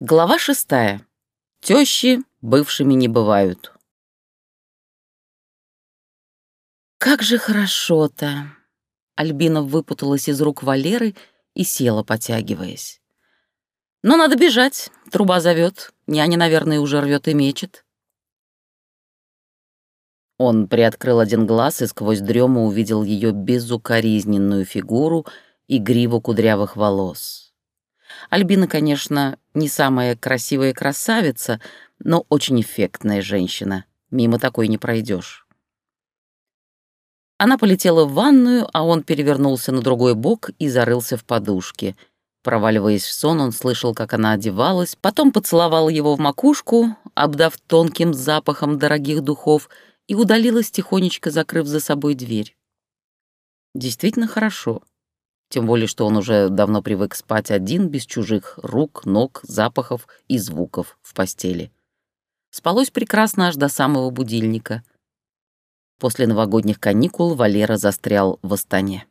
Глава шестая. Тещи бывшими не бывают. Как же хорошо-то. Альбина выпуталась из рук Валеры и села, потягиваясь. Но надо бежать, труба зовет. Няня, наверное, уже рвет и мечет. Он приоткрыл один глаз и сквозь дрему увидел ее безукоризненную фигуру и гриву кудрявых волос. Альбина, конечно, не самая красивая красавица, но очень эффектная женщина. Мимо такой не пройдешь. Она полетела в ванную, а он перевернулся на другой бок и зарылся в подушке. Проваливаясь в сон, он слышал, как она одевалась, потом поцеловал его в макушку, обдав тонким запахом дорогих духов, и удалилась тихонечко, закрыв за собой дверь. Действительно хорошо. Тем более, что он уже давно привык спать один, без чужих рук, ног, запахов и звуков в постели. Спалось прекрасно аж до самого будильника. После новогодних каникул Валера застрял в Астане.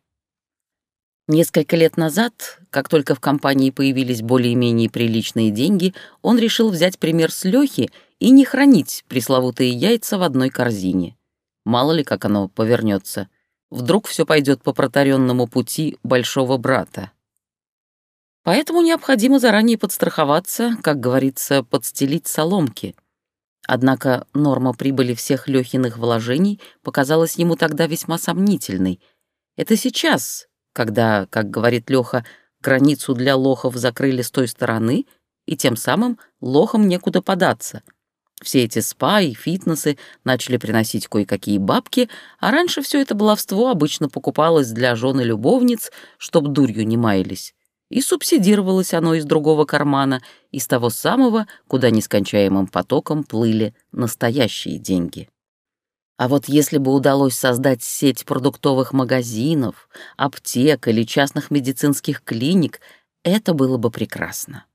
Несколько лет назад, как только в компании появились более-менее приличные деньги, он решил взять пример с Лёхи и не хранить пресловутые яйца в одной корзине. Мало ли, как оно повернется. Вдруг все пойдет по протаренному пути большого брата. Поэтому необходимо заранее подстраховаться, как говорится, подстелить соломки. Однако норма прибыли всех Лёхиных вложений показалась ему тогда весьма сомнительной. Это сейчас, когда, как говорит Лёха, границу для лохов закрыли с той стороны, и тем самым лохам некуда податься — все эти спа и фитнесы начали приносить кое-какие бабки, а раньше все это баловство обычно покупалось для жены любовниц, чтоб дурью не маялись. И субсидировалось оно из другого кармана, из того самого, куда нескончаемым потоком плыли настоящие деньги. А вот если бы удалось создать сеть продуктовых магазинов, аптек или частных медицинских клиник, это было бы прекрасно.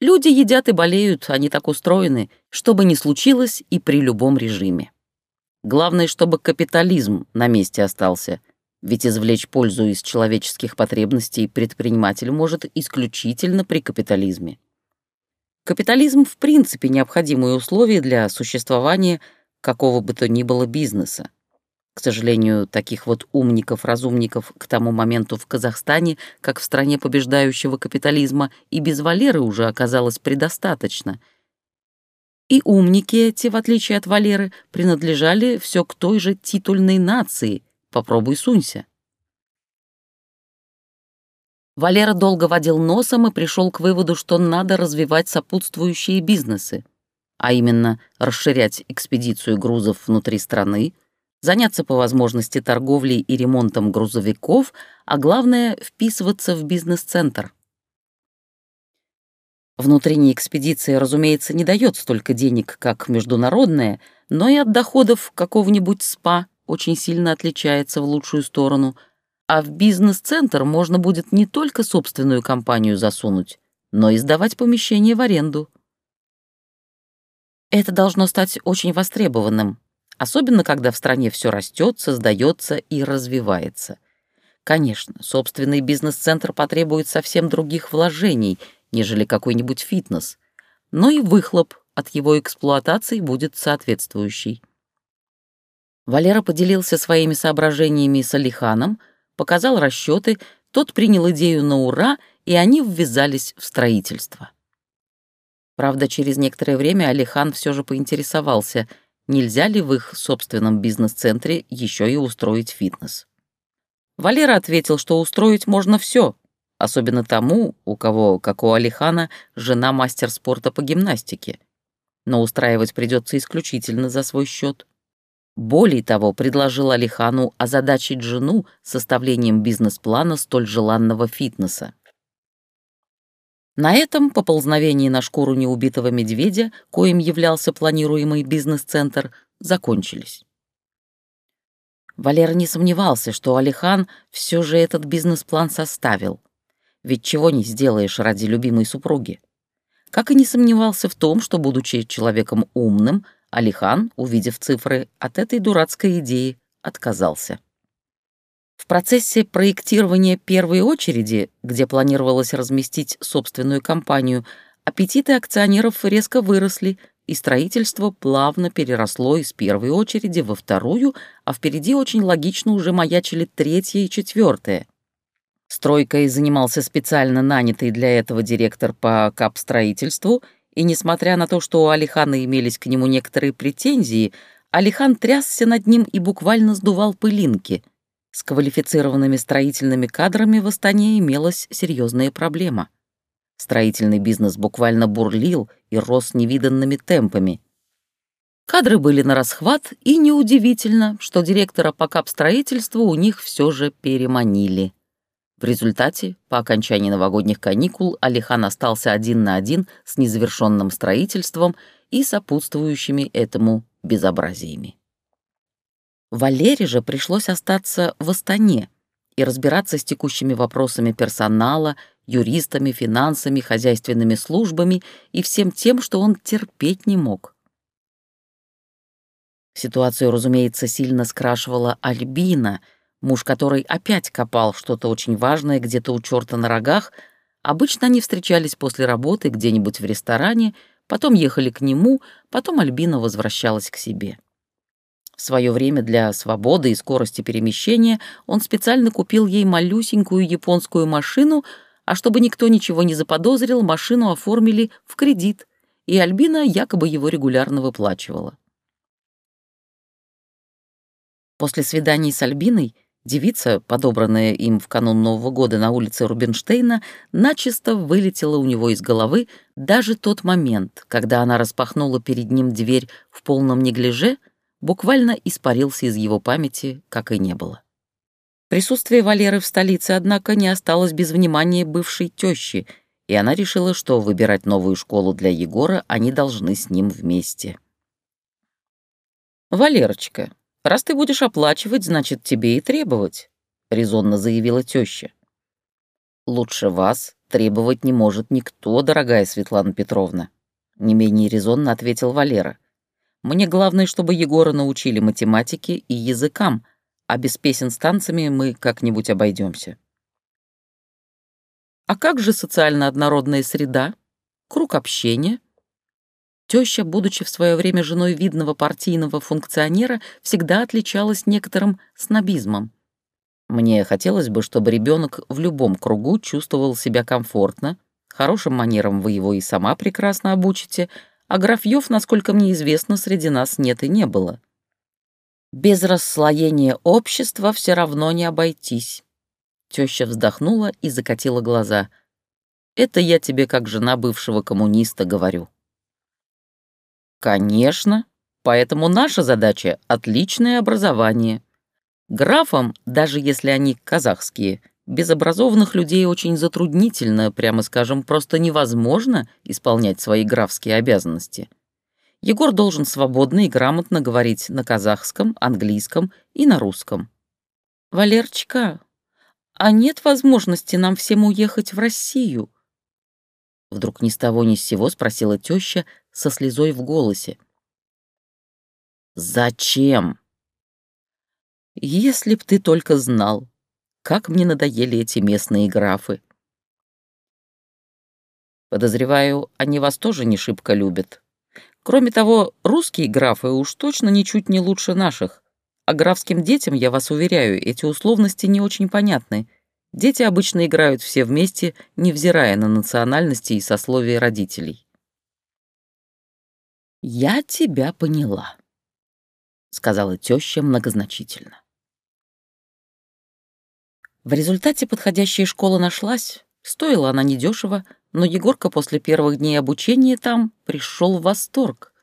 Люди едят и болеют, они так устроены, что бы ни случилось и при любом режиме. Главное, чтобы капитализм на месте остался, ведь извлечь пользу из человеческих потребностей предприниматель может исключительно при капитализме. Капитализм в принципе необходимые условия для существования какого бы то ни было бизнеса. К сожалению, таких вот умников-разумников к тому моменту в Казахстане, как в стране побеждающего капитализма, и без Валеры уже оказалось предостаточно. И умники эти, в отличие от Валеры, принадлежали все к той же титульной нации. Попробуй сунься. Валера долго водил носом и пришел к выводу, что надо развивать сопутствующие бизнесы, а именно расширять экспедицию грузов внутри страны, заняться по возможности торговлей и ремонтом грузовиков, а главное — вписываться в бизнес-центр. Внутренняя экспедиция, разумеется, не дает столько денег, как международная, но и от доходов какого-нибудь СПА очень сильно отличается в лучшую сторону, а в бизнес-центр можно будет не только собственную компанию засунуть, но и сдавать помещение в аренду. Это должно стать очень востребованным, Особенно, когда в стране все растет, создается и развивается. Конечно, собственный бизнес-центр потребует совсем других вложений, нежели какой-нибудь фитнес, но и выхлоп от его эксплуатации будет соответствующий. Валера поделился своими соображениями с Алиханом, показал расчеты, тот принял идею на ура, и они ввязались в строительство. Правда, через некоторое время Алихан все же поинтересовался — нельзя ли в их собственном бизнес-центре еще и устроить фитнес. Валера ответил, что устроить можно все, особенно тому, у кого, как у Алихана, жена мастер спорта по гимнастике. Но устраивать придется исключительно за свой счет. Более того, предложил Алихану озадачить жену составлением бизнес-плана столь желанного фитнеса. На этом поползновение на шкуру неубитого медведя, коим являлся планируемый бизнес-центр, закончились. Валера не сомневался, что Алихан все же этот бизнес-план составил. Ведь чего не сделаешь ради любимой супруги. Как и не сомневался в том, что, будучи человеком умным, Алихан, увидев цифры, от этой дурацкой идеи отказался. В процессе проектирования первой очереди, где планировалось разместить собственную компанию, Аппетиты акционеров резко выросли, и строительство плавно переросло из первой очереди во вторую, а впереди очень логично уже маячили третья и четвертая. Стройкой занимался специально нанятый для этого директор по капстроительству, и несмотря на то, что у Алихана имелись к нему некоторые претензии, Алихан трясся над ним и буквально сдувал пылинки. С квалифицированными строительными кадрами в Астане имелась серьезная проблема. Строительный бизнес буквально бурлил и рос невиданными темпами. Кадры были на расхват, и неудивительно, что директора по капстроительству у них все же переманили. В результате, по окончании новогодних каникул, Алихан остался один на один с незавершенным строительством и сопутствующими этому безобразиями. Валере же пришлось остаться в Астане и разбираться с текущими вопросами персонала, юристами, финансами, хозяйственными службами и всем тем, что он терпеть не мог. Ситуацию, разумеется, сильно скрашивала Альбина — муж которой опять копал что-то очень важное где-то у черта на рогах, обычно они встречались после работы где-нибудь в ресторане, потом ехали к нему, потом Альбина возвращалась к себе. В свое время для свободы и скорости перемещения он специально купил ей малюсенькую японскую машину, а чтобы никто ничего не заподозрил, машину оформили в кредит, и Альбина якобы его регулярно выплачивала. После свиданий с Альбиной Девица, подобранная им в канун Нового года на улице Рубинштейна, начисто вылетела у него из головы даже тот момент, когда она распахнула перед ним дверь в полном неглиже, буквально испарился из его памяти, как и не было. Присутствие Валеры в столице, однако, не осталось без внимания бывшей тещи, и она решила, что выбирать новую школу для Егора они должны с ним вместе. «Валерочка, Раз ты будешь оплачивать, значит, тебе и требовать», — резонно заявила теща. «Лучше вас требовать не может никто, дорогая Светлана Петровна», — не менее резонно ответил Валера. «Мне главное, чтобы Егора научили математике и языкам, а без песен с танцами мы как-нибудь обойдемся». «А как же социально однородная среда? Круг общения?» Теща, будучи в свое время женой видного партийного функционера, всегда отличалась некоторым снобизмом. Мне хотелось бы, чтобы ребенок в любом кругу чувствовал себя комфортно, хорошим манерам вы его и сама прекрасно обучите, а графьев, насколько мне известно, среди нас нет и не было. Без расслоения общества все равно не обойтись. Теща вздохнула и закатила глаза. Это я тебе как жена бывшего коммуниста говорю. Конечно, поэтому наша задача — отличное образование. Графам, даже если они казахские, без образованных людей очень затруднительно, прямо скажем, просто невозможно исполнять свои графские обязанности. Егор должен свободно и грамотно говорить на казахском, английском и на русском. «Валерчика, а нет возможности нам всем уехать в Россию?» Вдруг ни с того ни с сего спросила теща со слезой в голосе. «Зачем?» «Если б ты только знал, как мне надоели эти местные графы». Подозреваю, они вас тоже не шибко любят. Кроме того, русские графы уж точно ничуть не лучше наших. А графским детям, я вас уверяю, эти условности не очень понятны. Дети обычно играют все вместе, невзирая на национальности и сословия родителей. «Я тебя поняла», — сказала теща многозначительно. В результате подходящая школа нашлась, стоила она недешево, но Егорка после первых дней обучения там пришел в восторг.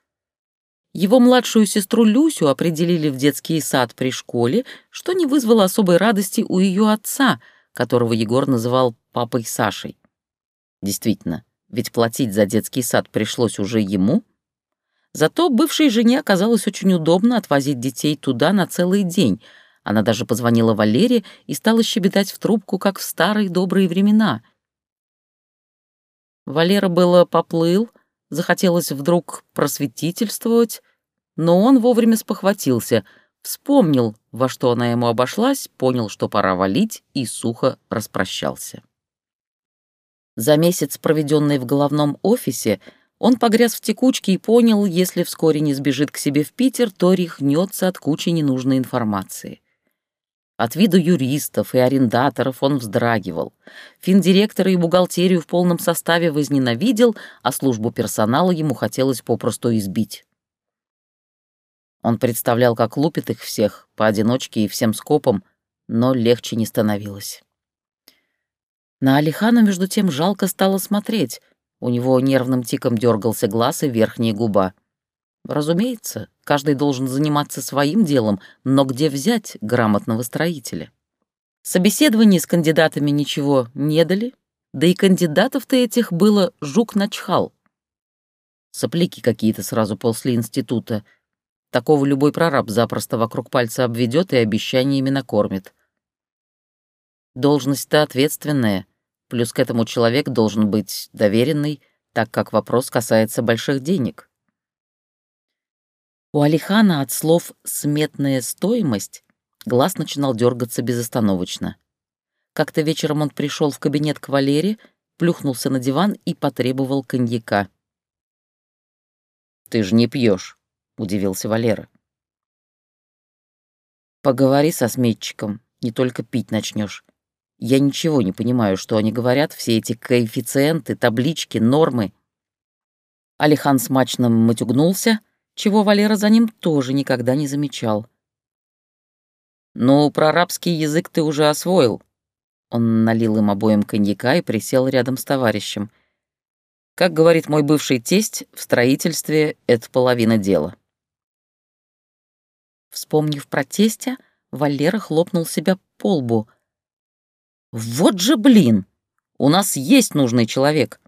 Его младшую сестру Люсю определили в детский сад при школе, что не вызвало особой радости у ее отца — которого Егор называл папой Сашей. Действительно, ведь платить за детский сад пришлось уже ему. Зато бывшей жене оказалось очень удобно отвозить детей туда на целый день. Она даже позвонила Валере и стала щебетать в трубку, как в старые добрые времена. Валера было поплыл, захотелось вдруг просветительствовать, но он вовремя спохватился — Вспомнил, во что она ему обошлась, понял, что пора валить, и сухо распрощался. За месяц, проведенный в головном офисе, он погряз в текучке и понял, если вскоре не сбежит к себе в Питер, то рехнется от кучи ненужной информации. От виду юристов и арендаторов он вздрагивал. Финдиректора и бухгалтерию в полном составе возненавидел, а службу персонала ему хотелось попросту избить. Он представлял, как лупит их всех, поодиночке и всем скопом, но легче не становилось. На Алихана, между тем, жалко стало смотреть. У него нервным тиком дергался глаз и верхняя губа. Разумеется, каждый должен заниматься своим делом, но где взять грамотного строителя? Собеседование с кандидатами ничего не дали, да и кандидатов-то этих было жук начхал. Сопляки какие-то сразу после института. Такого любой прораб запросто вокруг пальца обведет и обещаниями накормит. Должность-то ответственная, плюс к этому человек должен быть доверенный, так как вопрос касается больших денег. У Алихана от слов «сметная стоимость» глаз начинал дергаться безостановочно. Как-то вечером он пришел в кабинет к Валере, плюхнулся на диван и потребовал коньяка. «Ты же не пьешь, удивился Валера. «Поговори со сметчиком, не только пить начнешь. Я ничего не понимаю, что они говорят, все эти коэффициенты, таблички, нормы». Алихан смачно матюгнулся — чего Валера за ним тоже никогда не замечал. «Ну, про арабский язык ты уже освоил». Он налил им обоим коньяка и присел рядом с товарищем. «Как говорит мой бывший тесть, в строительстве это половина дела». Вспомнив про тестя, Валера хлопнул себя по лбу. «Вот же блин! У нас есть нужный человек!»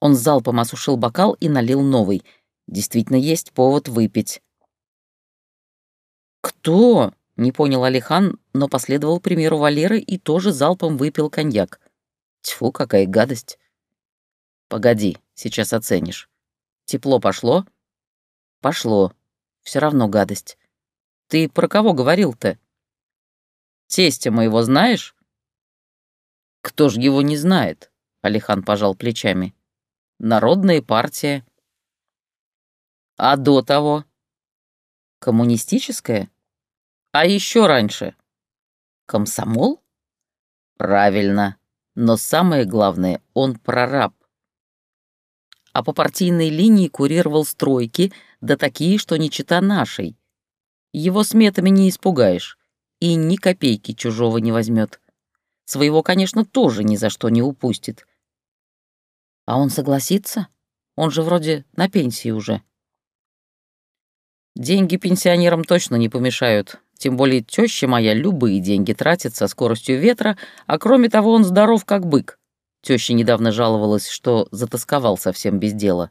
Он залпом осушил бокал и налил новый — Действительно есть повод выпить. «Кто?» — не понял Алихан, но последовал примеру Валеры и тоже залпом выпил коньяк. Тьфу, какая гадость. «Погоди, сейчас оценишь. Тепло пошло?» «Пошло. Все равно гадость. Ты про кого говорил-то?» «Тестя моего знаешь?» «Кто ж его не знает?» — Алихан пожал плечами. «Народная партия, а до того? Коммунистическое? А еще раньше? Комсомол? Правильно. Но самое главное, он прораб. А по партийной линии курировал стройки, да такие, что не чита нашей. Его сметами не испугаешь, и ни копейки чужого не возьмет. Своего, конечно, тоже ни за что не упустит. А он согласится? Он же вроде на пенсии уже. Деньги пенсионерам точно не помешают. Тем более теща моя любые деньги тратит со скоростью ветра, а кроме того он здоров как бык. Теща недавно жаловалась, что затасковал совсем без дела.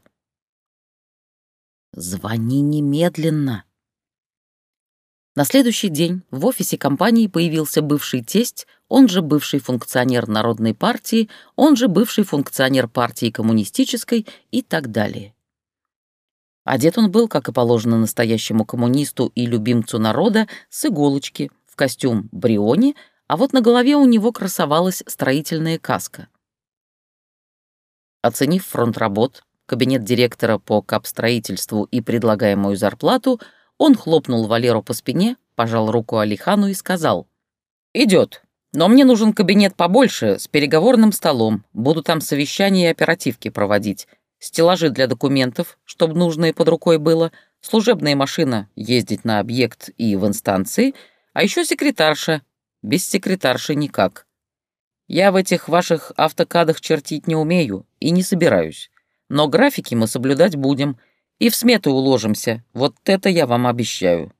«Звони немедленно!» На следующий день в офисе компании появился бывший тесть, он же бывший функционер Народной партии, он же бывший функционер партии коммунистической и так далее. Одет он был, как и положено настоящему коммунисту и любимцу народа, с иголочки, в костюм бриони, а вот на голове у него красовалась строительная каска. Оценив фронт работ, кабинет директора по капстроительству и предлагаемую зарплату, он хлопнул Валеру по спине, пожал руку Алихану и сказал, «Идет, но мне нужен кабинет побольше, с переговорным столом, буду там совещания и оперативки проводить стеллажи для документов, чтобы нужное под рукой было, служебная машина ездить на объект и в инстанции, а еще секретарша. Без секретарши никак. Я в этих ваших автокадах чертить не умею и не собираюсь. Но графики мы соблюдать будем и в сметы уложимся. Вот это я вам обещаю.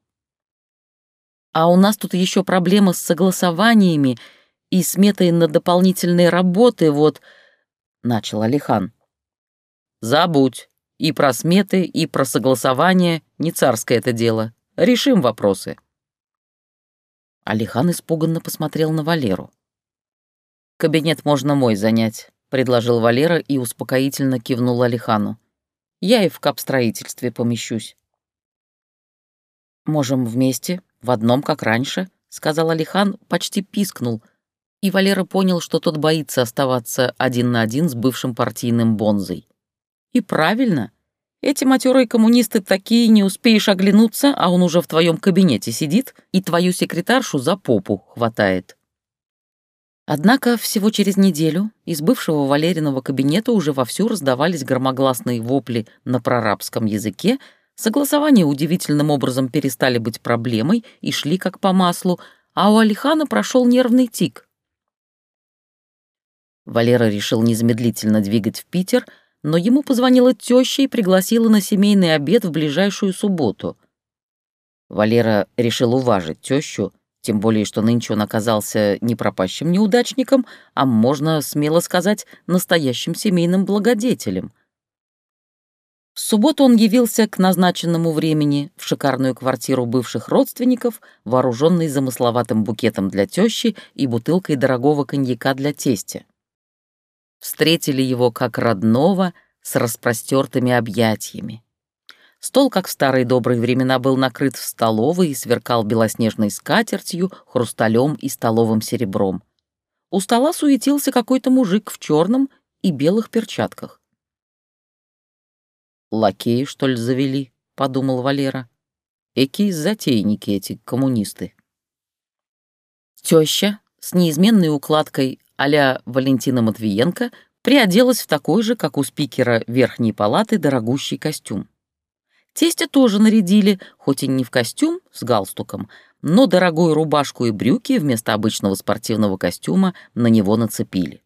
А у нас тут еще проблема с согласованиями и сметой на дополнительные работы, вот, — начал Алихан. Забудь. И про сметы, и про согласование. Не царское это дело. Решим вопросы. Алихан испуганно посмотрел на Валеру. «Кабинет можно мой занять», — предложил Валера и успокоительно кивнул Алихану. «Я и в капстроительстве помещусь». «Можем вместе, в одном, как раньше», — сказал Алихан, почти пискнул. И Валера понял, что тот боится оставаться один на один с бывшим партийным бонзой. И правильно. Эти матерые коммунисты такие, не успеешь оглянуться, а он уже в твоем кабинете сидит и твою секретаршу за попу хватает. Однако всего через неделю из бывшего Валериного кабинета уже вовсю раздавались громогласные вопли на прорабском языке, согласования удивительным образом перестали быть проблемой и шли как по маслу, а у Алихана прошел нервный тик. Валера решил незамедлительно двигать в Питер — но ему позвонила теща и пригласила на семейный обед в ближайшую субботу. Валера решил уважить тещу, тем более, что нынче он оказался не пропащим неудачником, а, можно смело сказать, настоящим семейным благодетелем. В субботу он явился к назначенному времени в шикарную квартиру бывших родственников, вооруженный замысловатым букетом для тещи и бутылкой дорогого коньяка для тестя встретили его как родного с распростертыми объятиями. Стол, как в старые добрые времена, был накрыт в столовой и сверкал белоснежной скатертью, хрусталем и столовым серебром. У стола суетился какой-то мужик в черном и белых перчатках. «Лакеи, что ли, завели?» — подумал Валера. «Эки затейники эти коммунисты». Теща с неизменной укладкой а Валентина Матвиенко приоделась в такой же, как у спикера Верхней палаты, дорогущий костюм. Тестя тоже нарядили, хоть и не в костюм с галстуком, но дорогую рубашку и брюки вместо обычного спортивного костюма на него нацепили.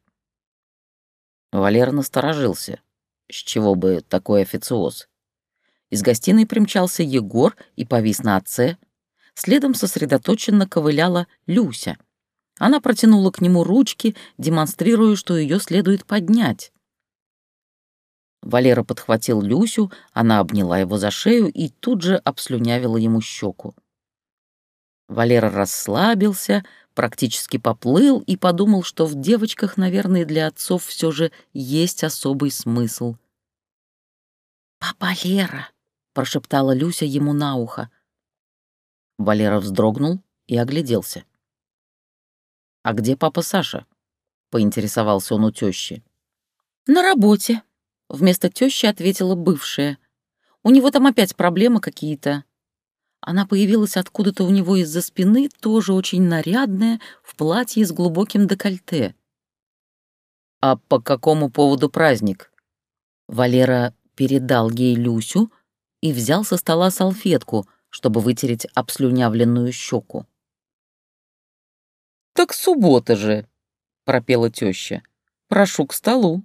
Валера насторожился. С чего бы такой официоз? Из гостиной примчался Егор и повис на отце. Следом сосредоточенно ковыляла Люся — она протянула к нему ручки, демонстрируя, что ее следует поднять. Валера подхватил Люсю, она обняла его за шею и тут же обслюнявила ему щеку. Валера расслабился, практически поплыл и подумал, что в девочках, наверное, для отцов все же есть особый смысл. «Папа Лера!» — прошептала Люся ему на ухо. Валера вздрогнул и огляделся. «А где папа Саша?» — поинтересовался он у тещи. «На работе», — вместо тещи ответила бывшая. «У него там опять проблемы какие-то». Она появилась откуда-то у него из-за спины, тоже очень нарядная, в платье с глубоким декольте. «А по какому поводу праздник?» Валера передал ей Люсю и взял со стола салфетку, чтобы вытереть обслюнявленную щеку. «Так суббота же!» — пропела теща. «Прошу к столу».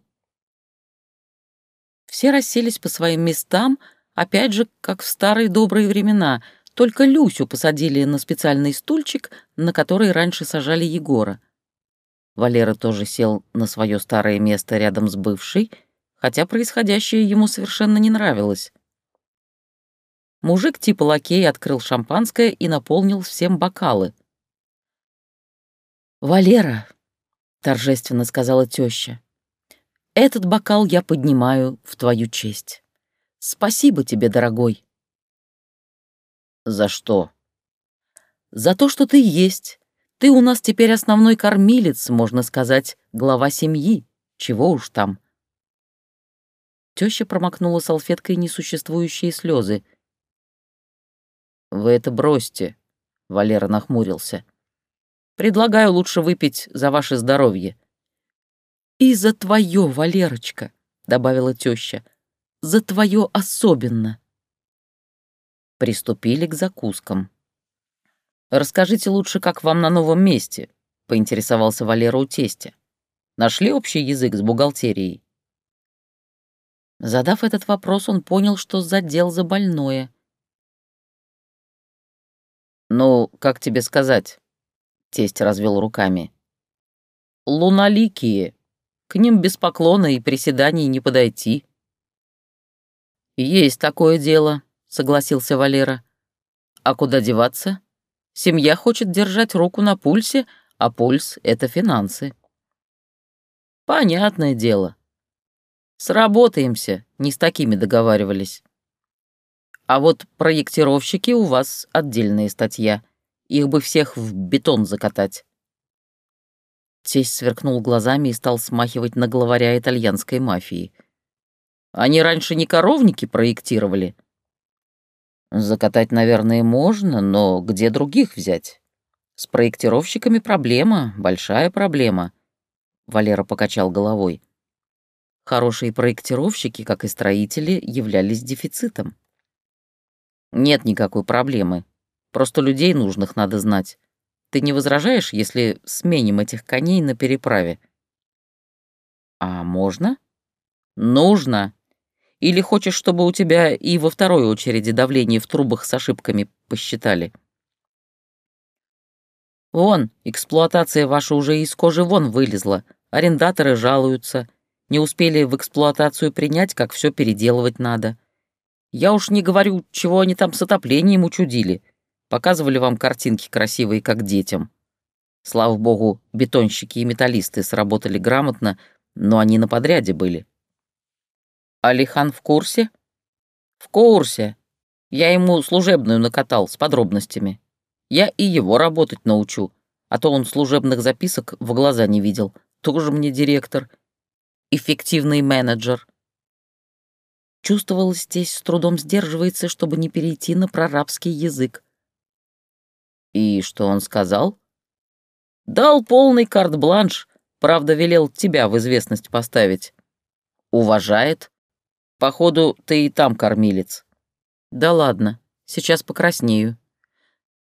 Все расселись по своим местам, опять же, как в старые добрые времена, только Люсю посадили на специальный стульчик, на который раньше сажали Егора. Валера тоже сел на свое старое место рядом с бывшей, хотя происходящее ему совершенно не нравилось. Мужик типа лакей открыл шампанское и наполнил всем бокалы — «Валера», — торжественно сказала теща, — «этот бокал я поднимаю в твою честь. Спасибо тебе, дорогой». «За что?» «За то, что ты есть. Ты у нас теперь основной кормилец, можно сказать, глава семьи. Чего уж там». Теща промокнула салфеткой несуществующие слезы. «Вы это бросьте», — Валера нахмурился. Предлагаю лучше выпить за ваше здоровье». «И за твое, Валерочка», — добавила теща. «За твое особенно». Приступили к закускам. «Расскажите лучше, как вам на новом месте», — поинтересовался Валера у тестя. «Нашли общий язык с бухгалтерией?» Задав этот вопрос, он понял, что задел за больное. «Ну, как тебе сказать?» Тесть развел руками. «Луналикие. К ним без поклона и приседаний не подойти». «Есть такое дело», — согласился Валера. «А куда деваться? Семья хочет держать руку на пульсе, а пульс — это финансы». «Понятное дело. Сработаемся, не с такими договаривались. А вот проектировщики у вас отдельная статья — их бы всех в бетон закатать. Тесть сверкнул глазами и стал смахивать на главаря итальянской мафии. «Они раньше не коровники проектировали?» «Закатать, наверное, можно, но где других взять? С проектировщиками проблема, большая проблема», — Валера покачал головой. Хорошие проектировщики, как и строители, являлись дефицитом. «Нет никакой проблемы. Просто людей нужных надо знать. Ты не возражаешь, если сменим этих коней на переправе?» «А можно?» «Нужно. Или хочешь, чтобы у тебя и во второй очереди давление в трубах с ошибками посчитали?» «Вон, эксплуатация ваша уже из кожи вон вылезла. Арендаторы жалуются. Не успели в эксплуатацию принять, как все переделывать надо. Я уж не говорю, чего они там с отоплением учудили. Показывали вам картинки красивые, как детям. Слава богу, бетонщики и металлисты сработали грамотно, но они на подряде были. Алихан в курсе? В курсе. Я ему служебную накатал с подробностями. Я и его работать научу, а то он служебных записок в глаза не видел. Тоже мне директор. Эффективный менеджер. Чувствовалось здесь, с трудом сдерживается, чтобы не перейти на прорабский язык. И что он сказал? Дал полный карт-бланш, правда, велел тебя в известность поставить. Уважает. Походу, ты и там кормилец. Да ладно, сейчас покраснею.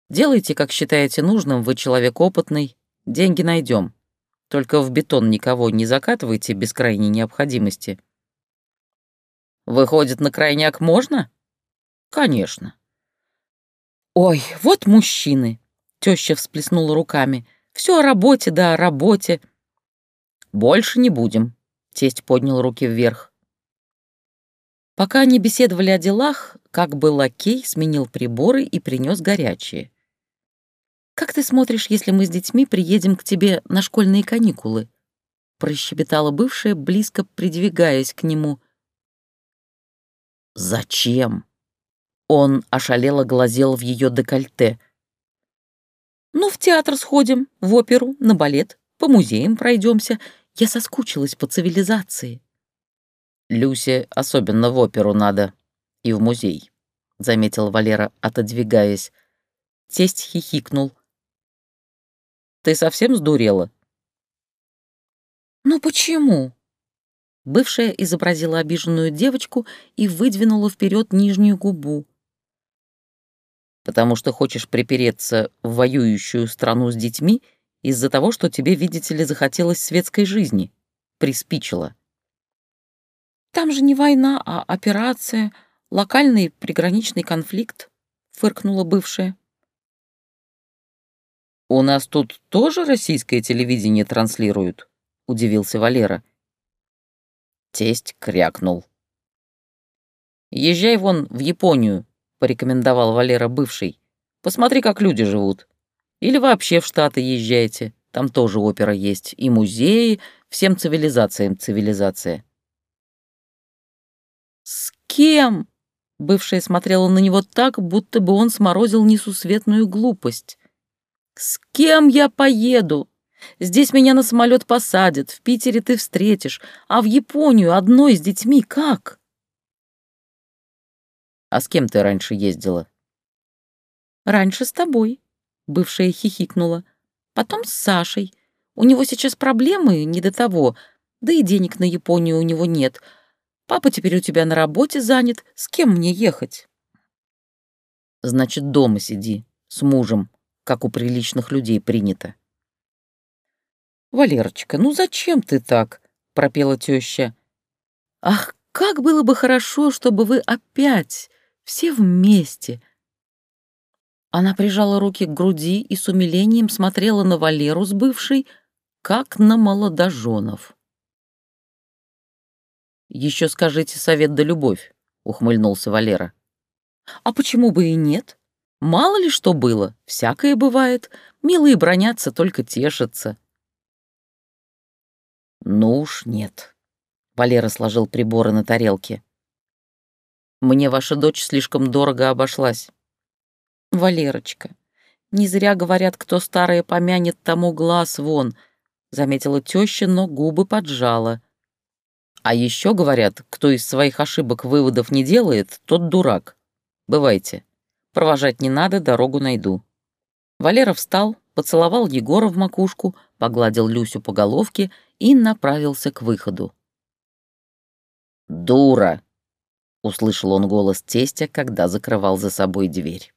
Делайте, как считаете нужным, вы человек опытный, деньги найдем. Только в бетон никого не закатывайте без крайней необходимости. Выходит, на крайняк можно? Конечно. Ой, вот мужчины. Теща всплеснула руками. Все о работе, да о работе. Больше не будем. Тесть поднял руки вверх. Пока они беседовали о делах, как бы лакей сменил приборы и принес горячие. «Как ты смотришь, если мы с детьми приедем к тебе на школьные каникулы?» прощебетала бывшая, близко придвигаясь к нему. «Зачем?» Он ошалело глазел в ее декольте — ну, в театр сходим, в оперу, на балет, по музеям пройдемся. Я соскучилась по цивилизации. Люсе особенно в оперу надо и в музей, заметил Валера, отодвигаясь. Тесть хихикнул. Ты совсем сдурела? Ну почему? Бывшая изобразила обиженную девочку и выдвинула вперед нижнюю губу потому что хочешь припереться в воюющую страну с детьми из-за того, что тебе, видите ли, захотелось светской жизни. Приспичило. «Там же не война, а операция, локальный приграничный конфликт», — фыркнула бывшая. «У нас тут тоже российское телевидение транслируют?» — удивился Валера. Тесть крякнул. «Езжай вон в Японию, порекомендовал Валера бывший. «Посмотри, как люди живут. Или вообще в Штаты езжайте. Там тоже опера есть. И музеи. Всем цивилизациям цивилизация». «С кем?» Бывшая смотрела на него так, будто бы он сморозил несусветную глупость. «С кем я поеду? Здесь меня на самолет посадят, в Питере ты встретишь, а в Японию одной с детьми как?» А с кем ты раньше ездила?» «Раньше с тобой», — бывшая хихикнула. «Потом с Сашей. У него сейчас проблемы, не до того. Да и денег на Японию у него нет. Папа теперь у тебя на работе занят. С кем мне ехать?» «Значит, дома сиди, с мужем, как у приличных людей принято». «Валерочка, ну зачем ты так?» — пропела теща. «Ах, как было бы хорошо, чтобы вы опять все вместе. Она прижала руки к груди и с умилением смотрела на Валеру с бывшей, как на молодоженов. «Еще скажите совет да любовь», — ухмыльнулся Валера. «А почему бы и нет? Мало ли что было, всякое бывает. Милые бронятся, только тешатся». «Ну уж нет», — Валера сложил приборы на тарелке. Мне ваша дочь слишком дорого обошлась. Валерочка, не зря говорят, кто старое помянет, тому глаз вон. заметила теща, но губы поджала. А еще говорят, кто из своих ошибок выводов не делает, тот дурак. Бывайте. Провожать не надо, дорогу найду. Валера встал, поцеловал Егора в макушку, погладил Люсю по головке и направился к выходу. «Дура!» — услышал он голос тестя, когда закрывал за собой дверь.